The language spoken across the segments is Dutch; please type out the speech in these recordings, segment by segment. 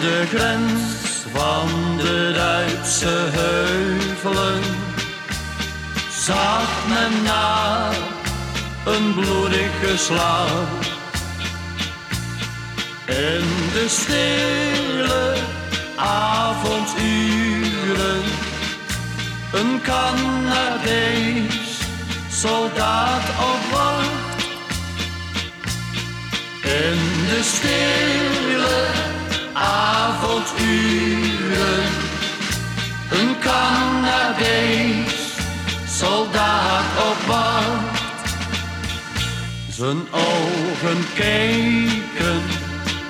de grens van de Duitse heuvelen zag men na een bloedige slag. In de stille avonduren een Canadees soldaat op wacht. In de stille een Canadees soldaat op wacht. Zijn ogen keken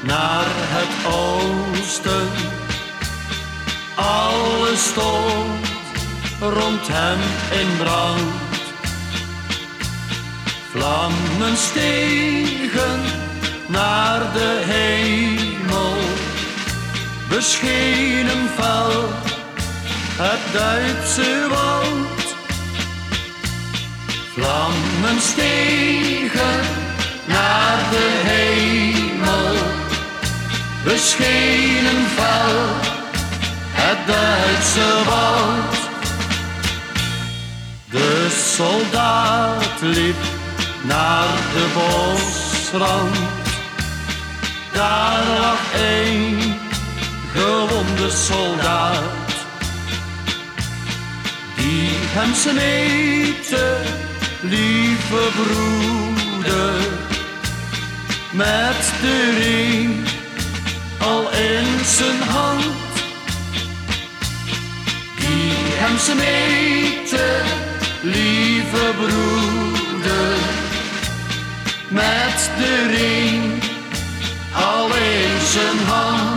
naar het oosten. Alles stond rond hem in brand. Vlammen stegen beschenen fel het Duitse woud. Vlammen stegen naar de hemel, beschenen fel het Duitse woud. De soldaat liep naar de bosrand. Daar lag een soldaat. Die hem smeekte, lieve broeder. Met de ring al in zijn hand. Die hem smeekte, lieve broeder, met de ring al in zijn hand.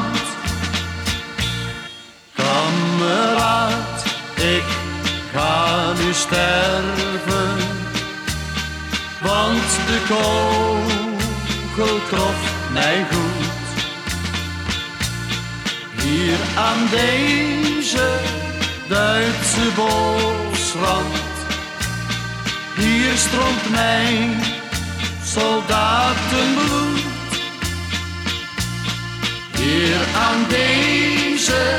Want de kogel trof mij goed. Hier aan deze Duitse bosrand hier stroomt mijn soldatenbloed. Hier aan deze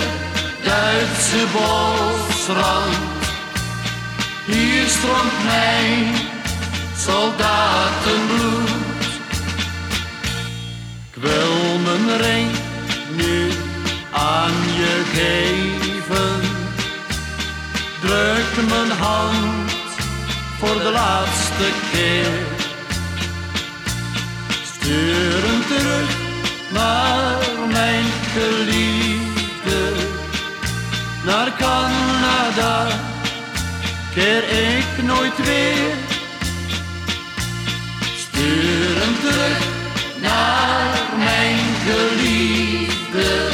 Duitse bosrand. Hier stroomt mijn soldatenbloed. Ik wil mijn ring nu aan je geven. Druk mijn hand voor de laatste keer. Stuur hem terug naar mijn geliefde, naar Canada, keer ik nooit weer. Stuur hem terug naar mijn geliefde,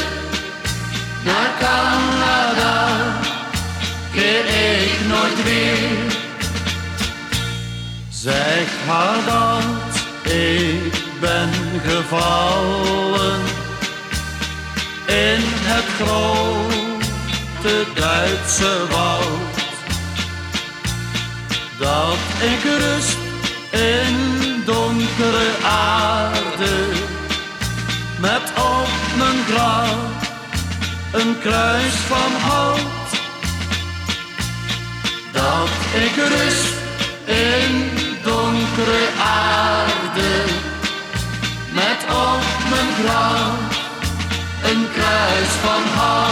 naar Canada, keer ik nooit weer. Zeg haar dat ik ben gevallen in het grote Duitse woud. Dat ik rust in donkere aarde, met op mijn graf een kruis van hout. Dat ik rust in donkere aarde, met op mijn graf een kruis van hout.